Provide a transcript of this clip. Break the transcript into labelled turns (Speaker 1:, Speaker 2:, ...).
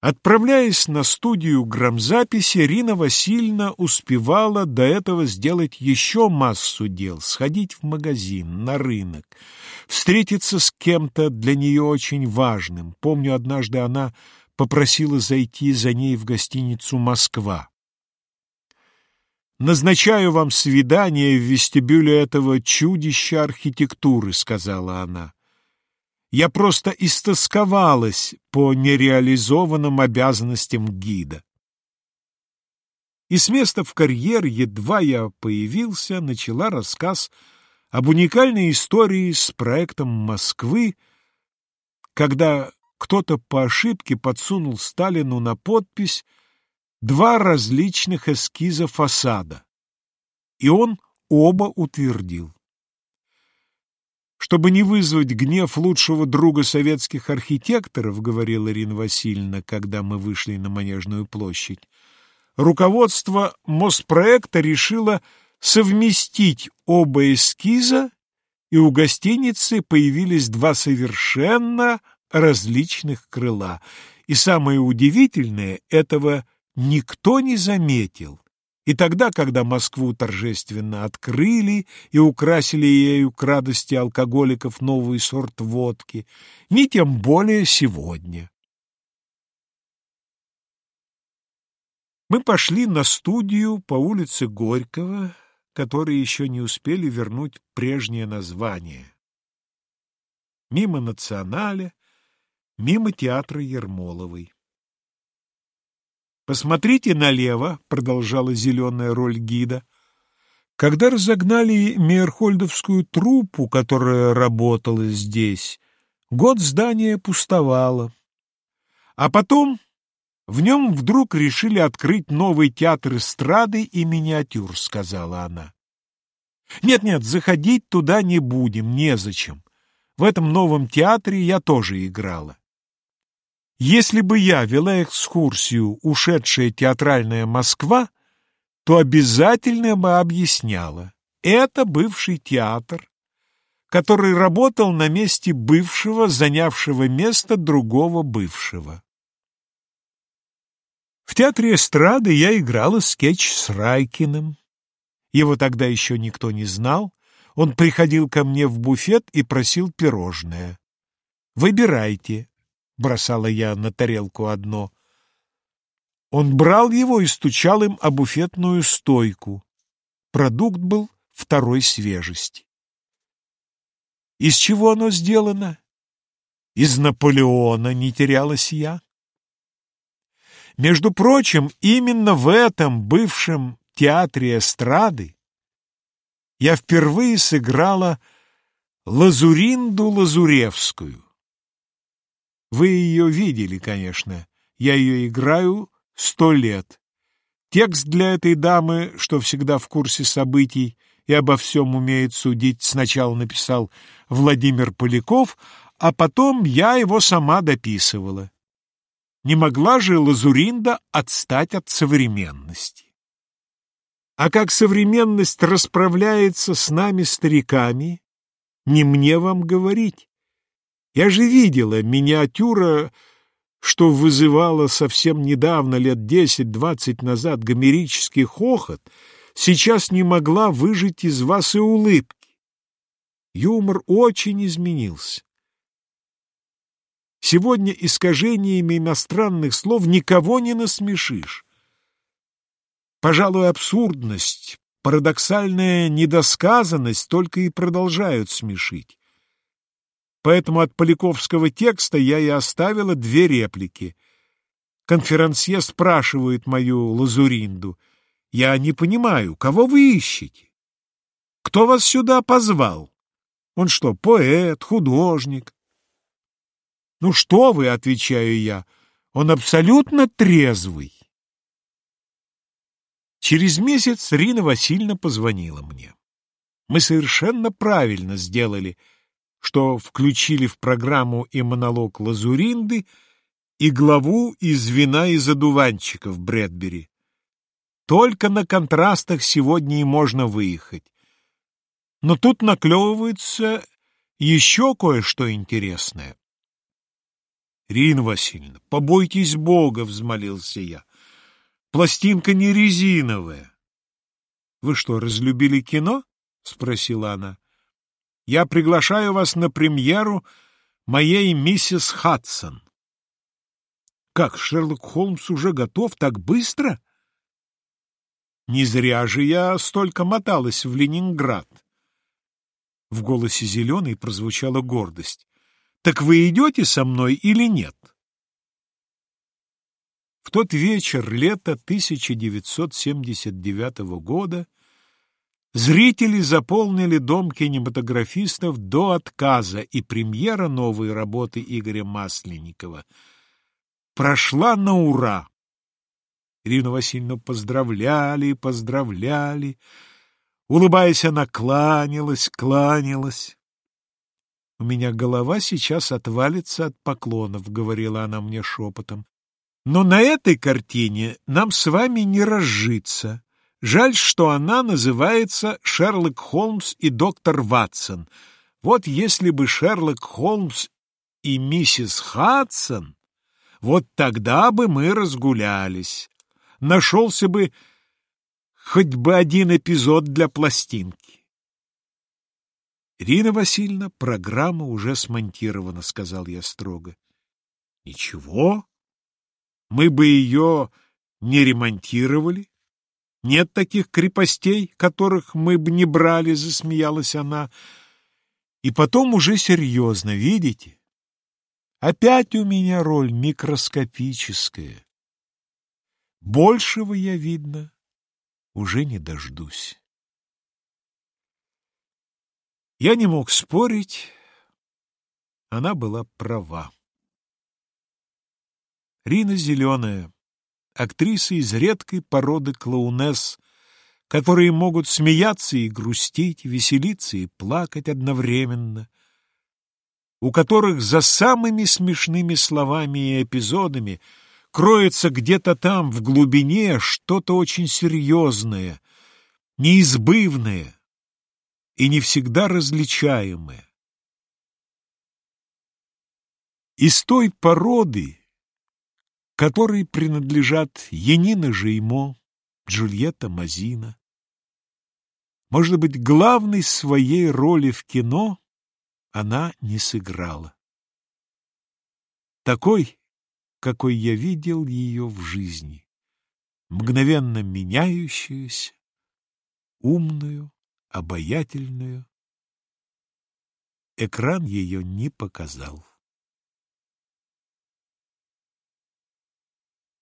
Speaker 1: Отправляясь на студию грамзаписи, Рина Васильевна успевала до этого сделать еще массу дел, сходить в магазин, на рынок, встретиться с кем-то для нее очень важным. Помню, однажды она попросила зайти за ней в гостиницу «Москва». «Назначаю вам свидание в вестибюле этого чудища архитектуры», — сказала она. Я просто истосковалась по нереализованным обязанностям гида. И с места в карьер, едва я появился, начала рассказ об уникальной истории с проектом Москвы, когда кто-то по ошибке подсунул Сталину на подпись два различных эскиза фасада, и он оба утвердил. Чтобы не вызвать гнев лучшего друга советских архитекторов, говорила Ирина Васильевна, когда мы вышли на Манежную площадь, руководство Моспроекта решило совместить оба эскиза, и у гостиницы появились два совершенно различных крыла. И самое удивительное, этого никто не заметил. И тогда, когда Москву торжественно открыли и украсили ею к радости алкоголиков новый сорт водки, ни тем более сегодня. Мы пошли на студию по улице Горького, которые еще не успели вернуть прежнее название. Мимо Националя, мимо театра Ермоловой. «Посмотрите налево», — продолжала зеленая роль гида. Когда разогнали Мейерхольдовскую труппу, которая работала здесь, год здания пустовало. А потом в нем вдруг решили открыть новый театр эстрады и миниатюр, сказала она. Нет-нет, заходить туда не будем, незачем. В этом новом театре я тоже играла. Если бы я вела экскурсию «Ушедшая театральная Москва», то обязательно бы объясняла. Это бывший театр, который работал на месте бывшего, занявшего место другого бывшего. В театре эстрады я играла скетч с Райкиным. Его тогда еще никто не знал. Он приходил ко мне в буфет и просил пирожное. «Выбирайте, бросала я на тарелку одно. Он брал его и стучал им о буфетную стойку. Продукт был второй свежести. Из чего оно сделано? Из Наполеона не терялась я. Между прочим, именно в этом бывшем театре эстрады я впервые сыграла Лазуринду Лазуревскую. Вы ее видели, конечно. Я ее играю сто лет. Текст для этой дамы, что всегда в курсе событий и обо всем умеет судить, сначала написал Владимир Поляков, а потом я его сама дописывала. Не могла же Лазуринда отстать от современности. А как современность расправляется с нами, стариками, не мне вам говорить. Я же видела миниатюра, что вызывала совсем недавно, лет десять-двадцать назад, гомерический хохот, сейчас не могла выжить из вас и улыбки. Юмор очень изменился. Сегодня искажениями иностранных слов никого не насмешишь. Пожалуй, абсурдность, парадоксальная недосказанность только и продолжают смешить. Поэтому от Поляковского текста я и оставила две реплики. Конферансье спрашивает мою Лазуринду. Я не понимаю, кого вы ищете? Кто вас сюда позвал? Он что, поэт, художник? Ну что вы, отвечаю я, он абсолютно трезвый. Через месяц Рина Васильевна позвонила мне. Мы совершенно правильно сделали — что включили в программу и монолог Лазуринды, и главу из вина из одуванчиков Брэдбери. Только на контрастах сегодня и можно выехать. Но тут наклевывается еще кое-что интересное. Рина Васильевна, побойтесь Бога, взмолился я. Пластинка не резиновая. Вы что, разлюбили кино? спросила она. Я приглашаю вас на премьеру моей миссис Хадсон. Как, Шерлок Холмс уже готов так быстро? Не зря же я столько моталась в Ленинград. В голосе Зеленой прозвучала гордость. Так вы идете со мной или нет? В тот вечер лета 1979 года зрители заполнили дом кинематографистов до отказа, и премьера новой работы Игоря Масленникова прошла на ура. Ирину Васильевну поздравляли, поздравляли. Улыбаясь, она кланялась, кланялась. «У меня голова сейчас отвалится от поклонов», — говорила она мне шепотом. «Но на этой картине нам с вами не разжиться. Жаль, что она называется «Шерлок Холмс и доктор Ватсон». Вот если бы Шерлок Холмс и миссис Хадсон, вот тогда бы мы разгулялись. Нашелся бы хоть бы один эпизод для пластинки. Ирина Васильевна, программа уже смонтирована, сказал я строго. Ничего, мы бы ее не ремонтировали. Нет таких крепостей, которых мы бы не брали, засмеялась она. И потом уже серьезно, видите? Опять у меня роль микроскопическая. Большего я, видно, уже не дождусь. Я не мог спорить, она была права. Рина Зеленая, актриса из редкой породы клоунесс, которые могут смеяться и грустить, веселиться и плакать одновременно, у которых за самыми смешными словами и эпизодами кроется где-то там, в глубине, что-то очень серьезное, неизбывное, и не всегда различаемое. Из той породы, которой принадлежат Янина Жеймо, Джульетта Мазина, может быть, главной своей роли в кино она не сыграла. Такой, какой я видел ее в жизни, мгновенно меняющуюся, умную, обаятельную. Экран ее не показал.